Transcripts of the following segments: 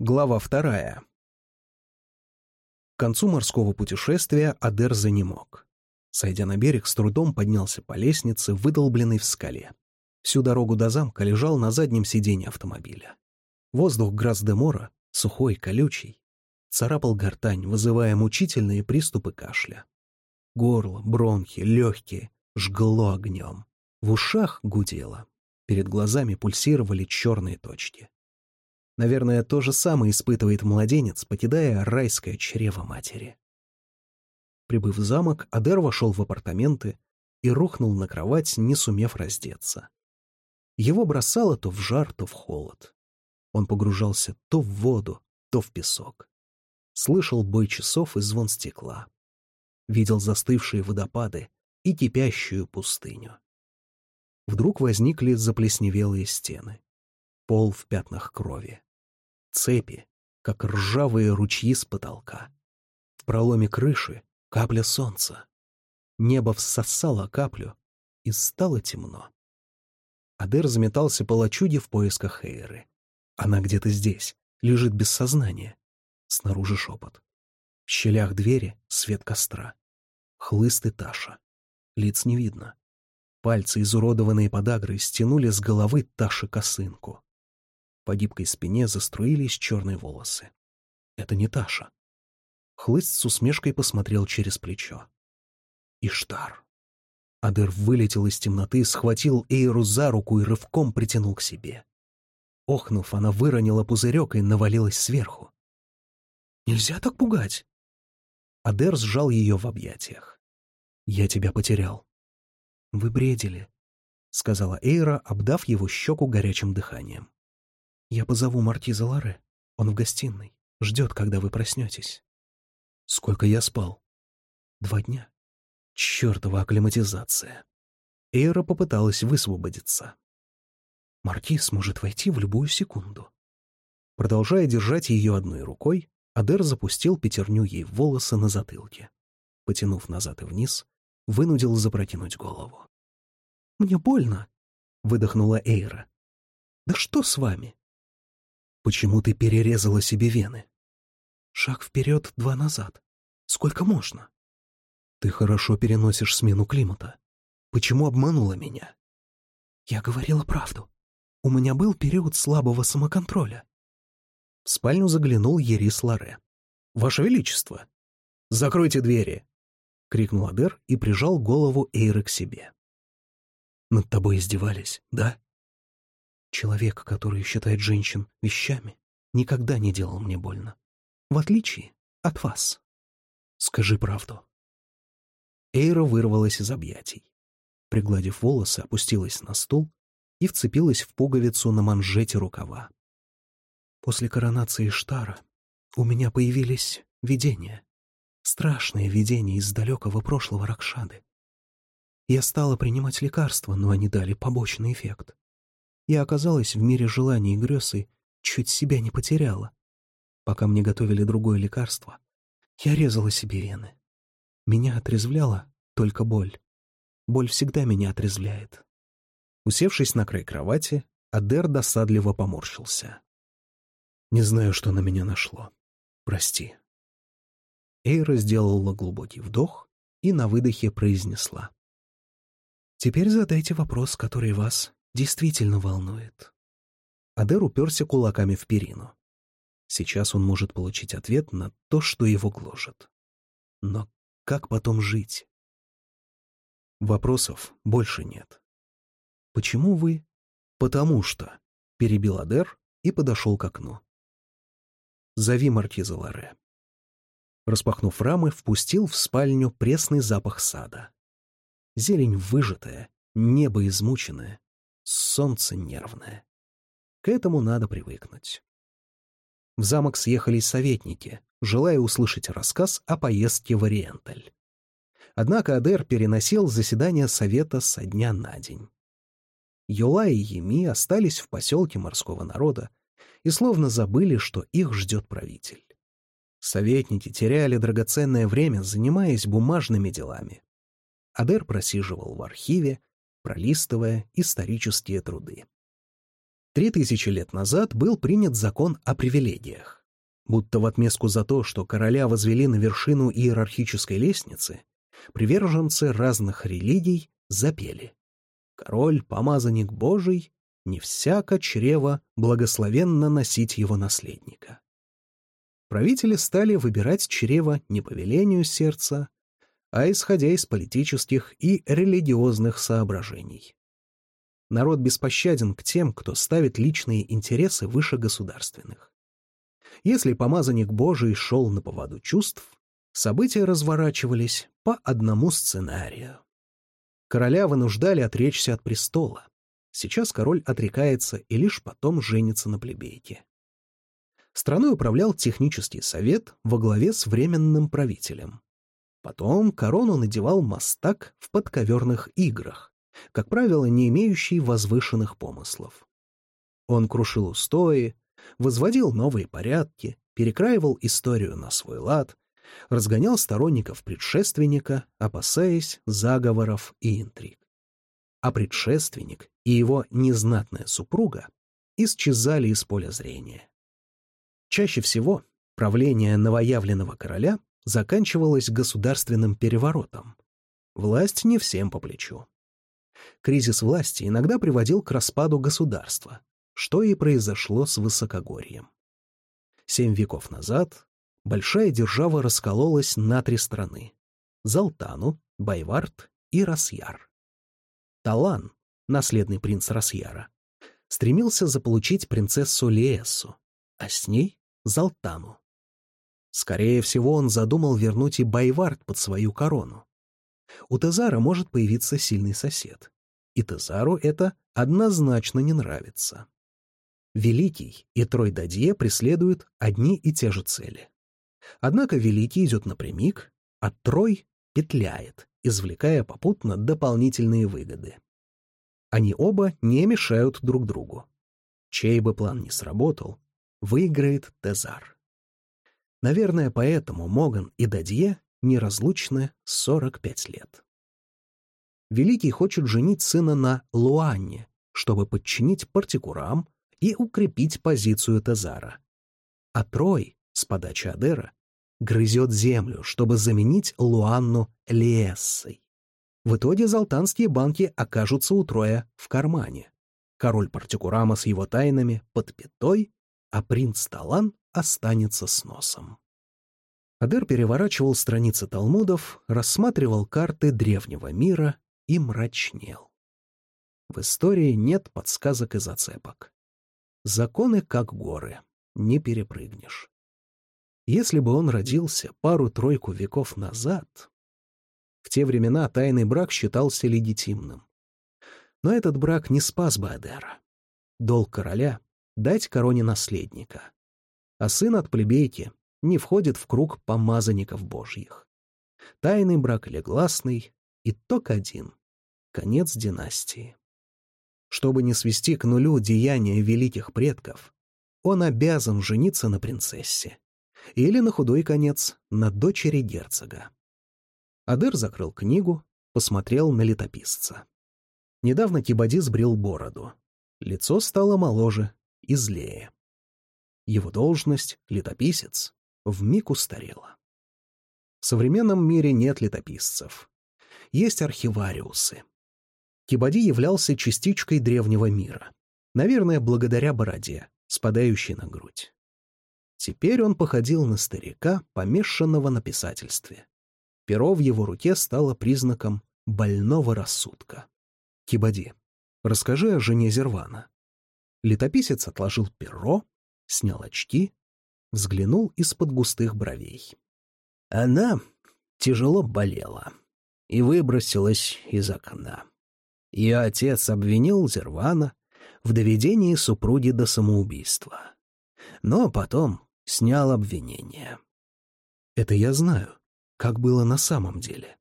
Глава вторая. К концу морского путешествия Адер занемог. Сойдя на берег, с трудом поднялся по лестнице, выдолбленной в скале. Всю дорогу до замка лежал на заднем сиденье автомобиля. Воздух Грас-де-Мора, сухой, колючий, царапал гортань, вызывая мучительные приступы кашля. Горло, бронхи, легкие жгло огнем. В ушах гудело. Перед глазами пульсировали черные точки. Наверное, то же самое испытывает младенец, покидая райское чрево матери. Прибыв в замок, Адер вошел в апартаменты и рухнул на кровать, не сумев раздеться. Его бросало то в жар, то в холод. Он погружался то в воду, то в песок. Слышал бой часов и звон стекла. Видел застывшие водопады и кипящую пустыню. Вдруг возникли заплесневелые стены. Пол в пятнах крови. Цепи, как ржавые ручьи с потолка. В проломе крыши капля солнца. Небо всосало каплю, и стало темно. Адер заметался по лачуге в поисках Хейры. Она где-то здесь, лежит без сознания. Снаружи шепот. В щелях двери свет костра. Хлыст и Таша. Лиц не видно. Пальцы, изуродованные подагрой, стянули с головы Таши косынку. По гибкой спине заструились черные волосы. Это не Таша. Хлыст с усмешкой посмотрел через плечо. Иштар. Адер вылетел из темноты, схватил Эйру за руку и рывком притянул к себе. Охнув, она выронила пузырек и навалилась сверху. «Нельзя так пугать!» Адер сжал ее в объятиях. «Я тебя потерял». «Вы бредили», — сказала Эйра, обдав его щеку горячим дыханием. Я позову Мартиза Ларе. Он в гостиной. Ждет, когда вы проснетесь. Сколько я спал? Два дня. Чертова акклиматизация. Эйра попыталась высвободиться. Маркиз может войти в любую секунду. Продолжая держать ее одной рукой, Адер запустил пятерню ей в волосы на затылке. Потянув назад и вниз, вынудил запрокинуть голову. «Мне больно», — выдохнула Эйра. «Да что с вами?» Почему ты перерезала себе вены? Шаг вперед, два назад. Сколько можно? Ты хорошо переносишь смену климата. Почему обманула меня? Я говорила правду. У меня был период слабого самоконтроля. В спальню заглянул Ерис Ларе. «Ваше Величество!» «Закройте двери!» — крикнул Адер и прижал голову Эйры к себе. «Над тобой издевались, да?» Человек, который считает женщин вещами, никогда не делал мне больно. В отличие от вас. Скажи правду. Эйра вырвалась из объятий. Пригладив волосы, опустилась на стул и вцепилась в пуговицу на манжете рукава. После коронации Штара у меня появились видения. Страшные видения из далекого прошлого Ракшады. Я стала принимать лекарства, но они дали побочный эффект. Я оказалась в мире желаний и грез и чуть себя не потеряла. Пока мне готовили другое лекарство, я резала себе вены. Меня отрезвляла только боль. Боль всегда меня отрезвляет. Усевшись на край кровати, Адер досадливо поморщился. «Не знаю, что на меня нашло. Прости». Эйра сделала глубокий вдох и на выдохе произнесла. «Теперь задайте вопрос, который вас действительно волнует. Адер уперся кулаками в перину. Сейчас он может получить ответ на то, что его гложет. Но как потом жить? Вопросов больше нет. Почему вы? Потому что, перебил Адер и подошел к окну. Зови маркиза Ларе. Распахнув рамы, впустил в спальню пресный запах сада. Зелень выжатая, небо измученное, солнце нервное. К этому надо привыкнуть. В замок съехались советники, желая услышать рассказ о поездке в Ориенталь. Однако Адер переносил заседание совета со дня на день. Юла и Еми остались в поселке морского народа и словно забыли, что их ждет правитель. Советники теряли драгоценное время, занимаясь бумажными делами. Адер просиживал в архиве, пролистывая исторические труды. Три тысячи лет назад был принят закон о привилегиях. Будто в отместку за то, что короля возвели на вершину иерархической лестницы, приверженцы разных религий запели. Король, помазанник Божий, не всяко чрево благословенно носить его наследника. Правители стали выбирать чрево не по велению сердца, а исходя из политических и религиозных соображений. Народ беспощаден к тем, кто ставит личные интересы выше государственных. Если помазанник Божий шел на поводу чувств, события разворачивались по одному сценарию. Короля вынуждали отречься от престола. Сейчас король отрекается и лишь потом женится на плебейке. Страной управлял технический совет во главе с временным правителем. Потом корону надевал мастак в подковерных играх, как правило, не имеющий возвышенных помыслов. Он крушил устои, возводил новые порядки, перекраивал историю на свой лад, разгонял сторонников предшественника, опасаясь заговоров и интриг. А предшественник и его незнатная супруга исчезали из поля зрения. Чаще всего правление новоявленного короля заканчивалось государственным переворотом. Власть не всем по плечу. Кризис власти иногда приводил к распаду государства, что и произошло с Высокогорьем. Семь веков назад большая держава раскололась на три страны — Залтану, Байвард и Расьяр. Талан, наследный принц Расьяра, стремился заполучить принцессу Леэссу, а с ней — Залтану. Скорее всего, он задумал вернуть и Байвард под свою корону. У Тезара может появиться сильный сосед. И Тезару это однозначно не нравится. Великий и Тройдадье преследуют одни и те же цели. Однако Великий идет напрямик, а Трой петляет, извлекая попутно дополнительные выгоды. Они оба не мешают друг другу. Чей бы план не сработал, выиграет Тезар. Наверное, поэтому Моган и Дадье неразлучны 45 лет. Великий хочет женить сына на Луанне, чтобы подчинить партикурам и укрепить позицию Тезара. А Трой, с подачи Адера, грызет землю, чтобы заменить Луанну Лиессой. В итоге залтанские банки окажутся у Троя в кармане. Король Партикурама с его тайнами под пятой, а принц Талан останется с носом. Адер переворачивал страницы талмудов, рассматривал карты древнего мира и мрачнел. В истории нет подсказок и зацепок. Законы как горы, не перепрыгнешь. Если бы он родился пару-тройку веков назад... В те времена тайный брак считался легитимным. Но этот брак не спас бы Адера. Долг короля — дать короне наследника. А сын от плебейки не входит в круг помазанников божьих. Тайный брак или гласный — итог один — конец династии. Чтобы не свести к нулю деяния великих предков, он обязан жениться на принцессе или, на худой конец, на дочери герцога. Адер закрыл книгу, посмотрел на летописца. Недавно Кибади сбрил бороду. Лицо стало моложе и злее. Его должность — летописец — вмиг устарела. В современном мире нет летописцев. Есть архивариусы. Кибади являлся частичкой древнего мира. Наверное, благодаря бороде, спадающей на грудь. Теперь он походил на старика, помешанного на писательстве. Перо в его руке стало признаком больного рассудка. «Кибади, расскажи о жене Зервана». Летописец отложил перо, снял очки, взглянул из-под густых бровей. Она тяжело болела и выбросилась из окна. Ее отец обвинил Зервана в доведении супруги до самоубийства. Но потом снял обвинение. Это я знаю, как было на самом деле.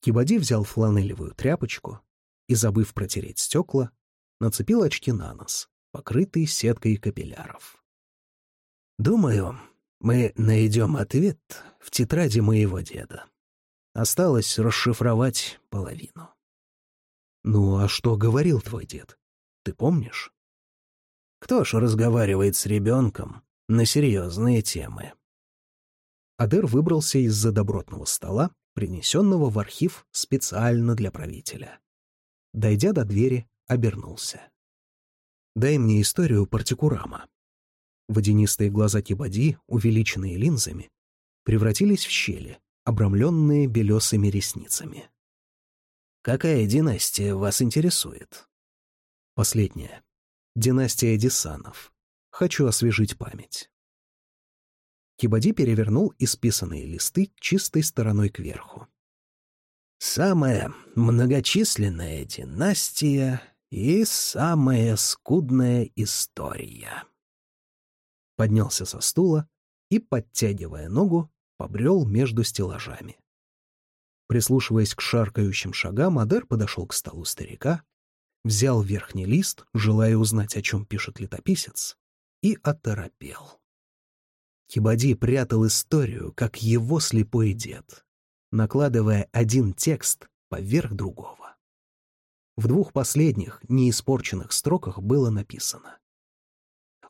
Кибади взял фланелевую тряпочку и, забыв протереть стекла, нацепил очки на нос, покрытые сеткой капилляров. «Думаю, мы найдем ответ в тетради моего деда. Осталось расшифровать половину». «Ну, а что говорил твой дед? Ты помнишь?» Кто ж разговаривает с ребенком на серьезные темы? Адер выбрался из-за добротного стола, принесенного в архив специально для правителя. Дойдя до двери, обернулся. «Дай мне историю партикурама». Водянистые глаза Кибади, увеличенные линзами, превратились в щели, обрамленные белесыми ресницами. «Какая династия вас интересует?» «Последняя. Династия Десанов. Хочу освежить память». Кибади перевернул исписанные листы чистой стороной кверху. «Самая многочисленная династия и самая скудная история». Поднялся со стула и, подтягивая ногу, побрел между стеллажами. Прислушиваясь к шаркающим шагам, Адер подошел к столу старика, взял верхний лист, желая узнать, о чем пишет летописец, и оторопел. Кибади прятал историю, как его слепой дед, накладывая один текст поверх другого. В двух последних, неиспорченных строках было написано.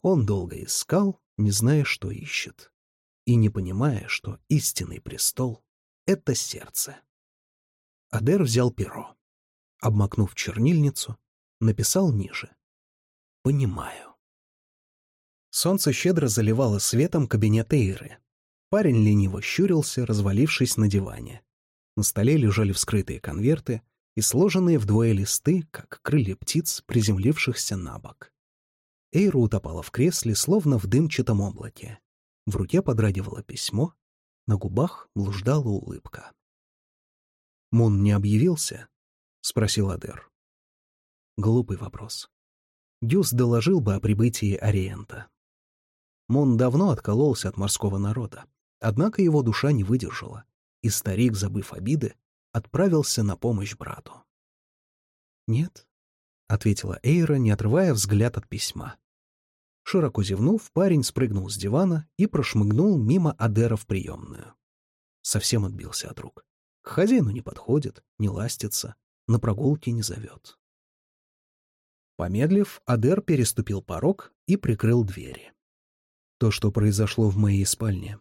Он долго искал, не зная, что ищет, и не понимая, что истинный престол — это сердце. Адер взял перо. Обмакнув чернильницу, написал ниже. «Понимаю». Солнце щедро заливало светом кабинет Эйры. Парень лениво щурился, развалившись на диване. На столе лежали вскрытые конверты и сложенные вдвое листы, как крылья птиц, приземлившихся на бок. Эйра утопала в кресле, словно в дымчатом облаке. В руке подрагивало письмо, на губах блуждала улыбка. «Мун не объявился?» — спросил Адер. Глупый вопрос. Дюс доложил бы о прибытии Ориента. Мон давно откололся от морского народа, однако его душа не выдержала, и старик, забыв обиды, отправился на помощь брату. «Нет», — ответила Эйра, не отрывая взгляд от письма. Широко зевнув, парень спрыгнул с дивана и прошмыгнул мимо Адера в приемную. Совсем отбился от рук. К хозяину не подходит, не ластится, на прогулки не зовет. Помедлив, Адер переступил порог и прикрыл двери. То, что произошло в моей спальне,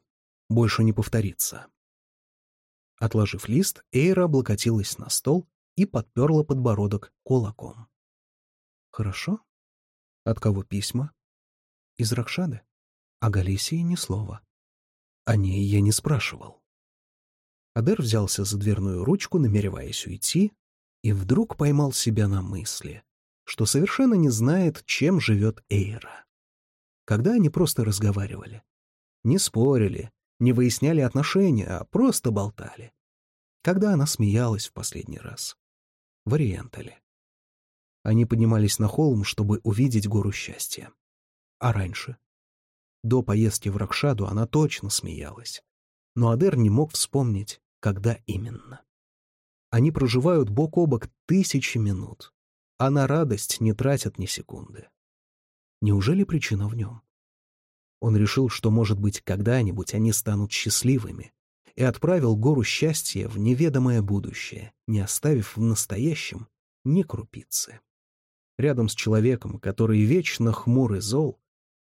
больше не повторится. Отложив лист, Эйра облокотилась на стол и подперла подбородок кулаком. «Хорошо? От кого письма?» «Из Ракшады? О Галисии ни слова. О ней я не спрашивал». Адер взялся за дверную ручку, намереваясь уйти, и вдруг поймал себя на мысли, что совершенно не знает, чем живет Эйра когда они просто разговаривали. Не спорили, не выясняли отношения, а просто болтали. Когда она смеялась в последний раз. В Ориентале. Они поднимались на холм, чтобы увидеть гору счастья. А раньше? До поездки в Ракшаду она точно смеялась. Но Адер не мог вспомнить, когда именно. Они проживают бок о бок тысячи минут, а на радость не тратят ни секунды. Неужели причина в нем? Он решил, что, может быть, когда-нибудь они станут счастливыми, и отправил гору счастья в неведомое будущее, не оставив в настоящем ни крупицы. Рядом с человеком, который вечно хмур и зол,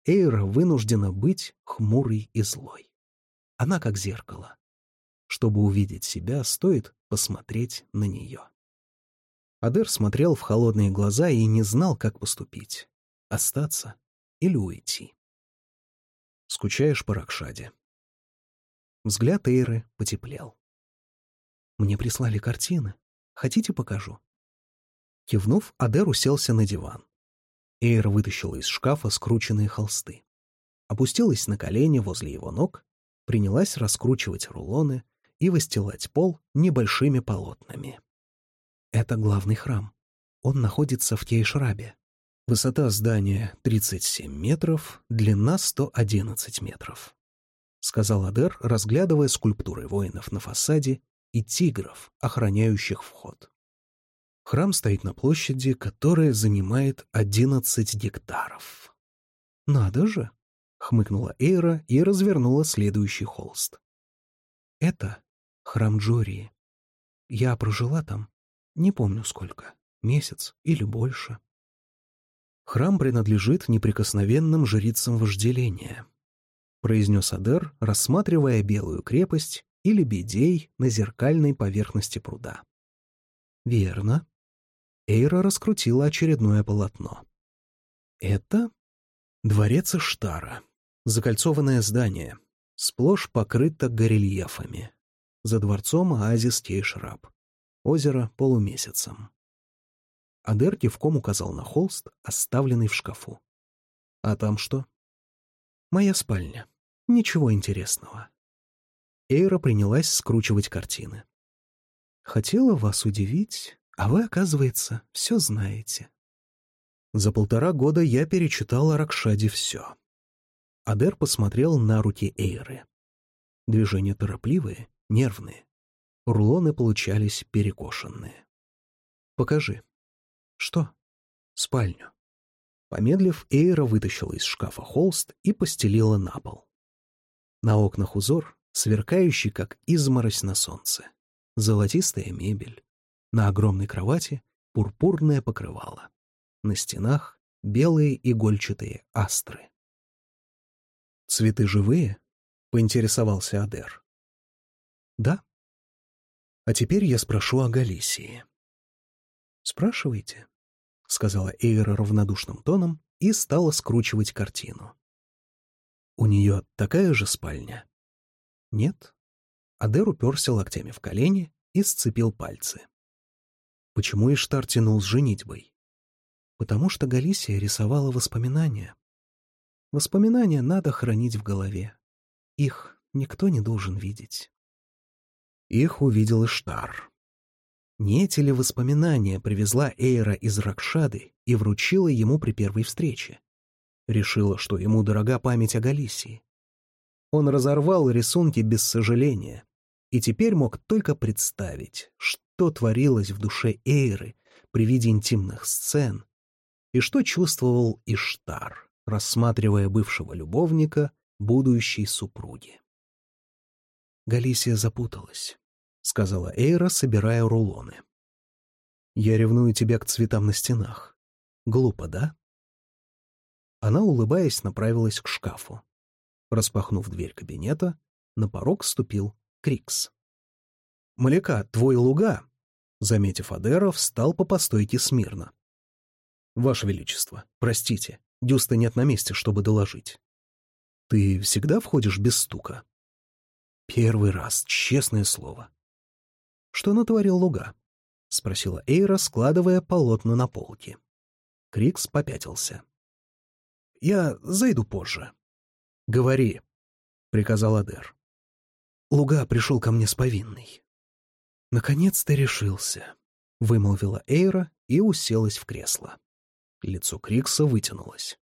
Эйра вынуждена быть хмурой и злой. Она как зеркало. Чтобы увидеть себя, стоит посмотреть на нее. Адер смотрел в холодные глаза и не знал, как поступить остаться или уйти. Скучаешь по Ракшаде? Взгляд Эйры потеплел. Мне прислали картины. Хотите, покажу? Кивнув, Адер уселся на диван. Эйра вытащила из шкафа скрученные холсты. Опустилась на колени возле его ног, принялась раскручивать рулоны и выстилать пол небольшими полотнами. Это главный храм. Он находится в Кейшрабе. Высота здания 37 метров, длина 111 метров. Сказал Адер, разглядывая скульптуры воинов на фасаде и тигров, охраняющих вход. Храм стоит на площади, которая занимает 11 гектаров. «Надо же!» — хмыкнула Эйра и развернула следующий холст. «Это храм Джории. Я прожила там, не помню сколько, месяц или больше. «Храм принадлежит неприкосновенным жрицам вожделения», — произнес Адер, рассматривая белую крепость и лебедей на зеркальной поверхности пруда. «Верно». Эйра раскрутила очередное полотно. «Это дворец Иштара, закольцованное здание, сплошь покрыто горельефами. За дворцом оазис Тейшраб, озеро полумесяцем. Адер кивком указал на холст, оставленный в шкафу. «А там что?» «Моя спальня. Ничего интересного». Эйра принялась скручивать картины. «Хотела вас удивить, а вы, оказывается, все знаете». За полтора года я перечитал о Ракшаде все. Адер посмотрел на руки Эйры. Движения торопливые, нервные. Рулоны получались перекошенные. «Покажи», «Что?» «Спальню». Помедлив, Эйра вытащила из шкафа холст и постелила на пол. На окнах узор, сверкающий, как изморозь на солнце. Золотистая мебель. На огромной кровати пурпурное покрывало. На стенах белые игольчатые астры. «Цветы живые?» — поинтересовался Адер. «Да». «А теперь я спрошу о Галисии». «Спрашивайте», — сказала Эйра равнодушным тоном и стала скручивать картину. «У нее такая же спальня?» «Нет». Адер уперся локтями в колени и сцепил пальцы. Почему Иштар тянул с женитьбой? Потому что Галисия рисовала воспоминания. Воспоминания надо хранить в голове. Их никто не должен видеть. Их увидел Иштар. Не эти ли воспоминания привезла Эйра из Ракшады и вручила ему при первой встрече? Решила, что ему дорога память о Галисии. Он разорвал рисунки без сожаления и теперь мог только представить, что творилось в душе Эйры при виде интимных сцен и что чувствовал Иштар, рассматривая бывшего любовника будущей супруги. Галисия запуталась. — сказала Эйра, собирая рулоны. «Я ревную тебя к цветам на стенах. Глупо, да?» Она, улыбаясь, направилась к шкафу. Распахнув дверь кабинета, на порог ступил Крикс. «Маляка, твой луга!» Заметив Адера, встал по постойке смирно. «Ваше Величество, простите, Дюста нет на месте, чтобы доложить. Ты всегда входишь без стука?» «Первый раз, честное слово. Что натворил Луга? — спросила Эйра, складывая полотна на полке. Крикс попятился. — Я зайду позже. — Говори, — приказал Адер. Луга пришел ко мне с повинной. — Наконец ты решился, — вымолвила Эйра и уселась в кресло. Лицо Крикса вытянулось.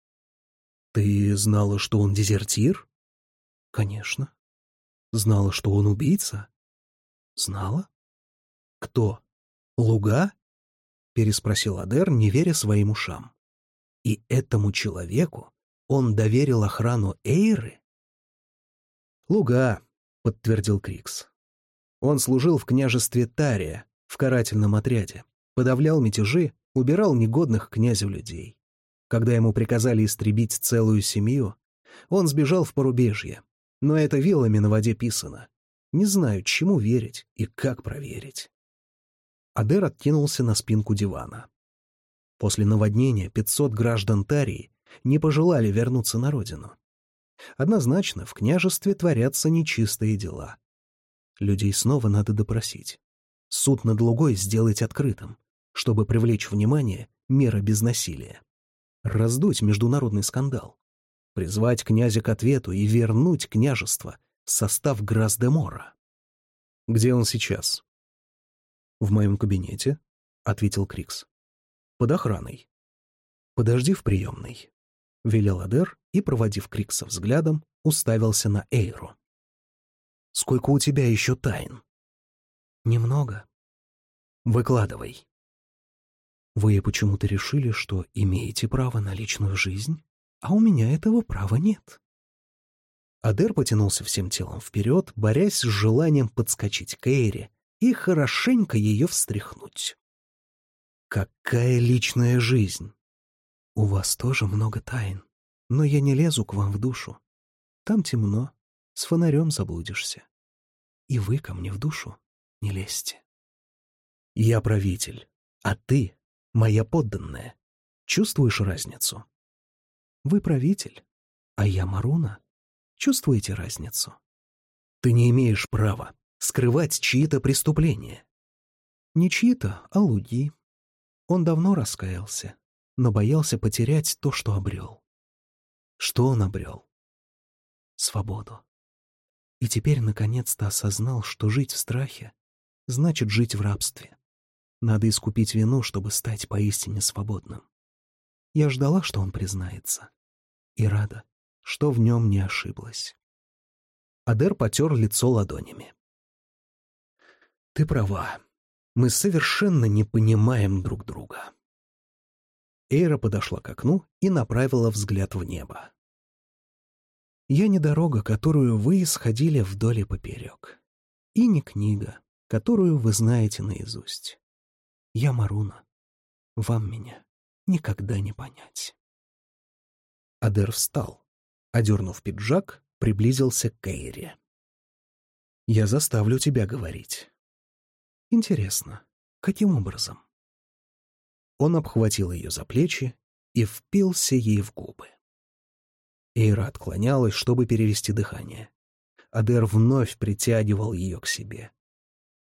— Ты знала, что он дезертир? — Конечно. — Знала, что он убийца? — Знала. «Кто? Луга?» — переспросил Адер, не веря своим ушам. «И этому человеку он доверил охрану Эйры?» «Луга», — подтвердил Крикс. «Он служил в княжестве Тария, в карательном отряде, подавлял мятежи, убирал негодных князю людей. Когда ему приказали истребить целую семью, он сбежал в порубежье. Но это вилами на воде писано. Не знаю, чему верить и как проверить. Адер откинулся на спинку дивана. После наводнения 500 граждан Тарии не пожелали вернуться на родину. Однозначно, в княжестве творятся нечистые дела. Людей снова надо допросить. Суд над Лугой сделать открытым, чтобы привлечь внимание мера без насилия. Раздуть международный скандал. Призвать князя к ответу и вернуть княжество в состав Грас-де-Мора. Где он сейчас? «В моем кабинете», — ответил Крикс. «Под охраной». «Подожди в приемной», — велел Адер и, проводив Крикса взглядом, уставился на Эйру. «Сколько у тебя еще тайн?» «Немного». «Выкладывай». «Вы почему-то решили, что имеете право на личную жизнь, а у меня этого права нет». Адер потянулся всем телом вперед, борясь с желанием подскочить к Эйре и хорошенько ее встряхнуть. Какая личная жизнь! «У вас тоже много тайн, но я не лезу к вам в душу. Там темно, с фонарем заблудишься. И вы ко мне в душу не лезьте». «Я правитель, а ты — моя подданная. Чувствуешь разницу?» «Вы правитель, а я Маруна. Чувствуете разницу?» «Ты не имеешь права скрывать чьи-то преступления». «Не чьи-то, а Луги. Он давно раскаялся, но боялся потерять то, что обрел. Что он обрел? Свободу. И теперь наконец-то осознал, что жить в страхе значит жить в рабстве. Надо искупить вину, чтобы стать поистине свободным. Я ждала, что он признается. И рада, что в нем не ошиблась. Адер потер лицо ладонями. «Ты права. Мы совершенно не понимаем друг друга». Эйра подошла к окну и направила взгляд в небо. «Я не дорога, которую вы исходили вдоль и поперек, и не книга, которую вы знаете наизусть. Я Маруна. Вам меня никогда не понять». Адер встал, одернув пиджак, приблизился к Эйре. «Я заставлю тебя говорить». «Интересно, каким образом?» Он обхватил ее за плечи и впился ей в губы. Эйра отклонялась, чтобы перевести дыхание. Адер вновь притягивал ее к себе.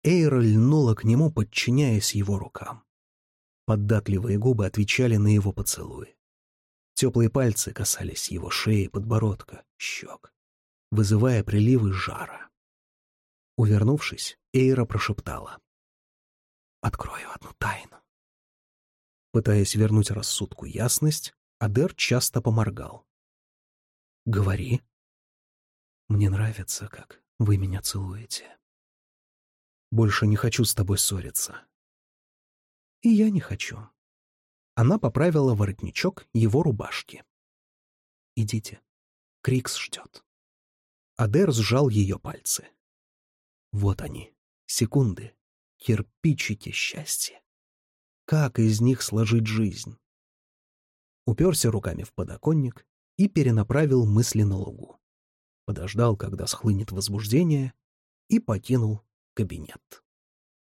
Эйра льнула к нему, подчиняясь его рукам. Податливые губы отвечали на его поцелуи. Теплые пальцы касались его шеи, подбородка, щек, вызывая приливы жара. Увернувшись, Эйра прошептала. «Открою одну тайну. Пытаясь вернуть рассудку ясность, Адер часто поморгал. «Говори». «Мне нравится, как вы меня целуете. Больше не хочу с тобой ссориться». «И я не хочу». Она поправила воротничок его рубашки. «Идите. Крикс ждет». Адер сжал ее пальцы. Вот они, секунды, кирпичики счастья. Как из них сложить жизнь? Уперся руками в подоконник и перенаправил мысли на лугу. Подождал, когда схлынет возбуждение, и покинул кабинет.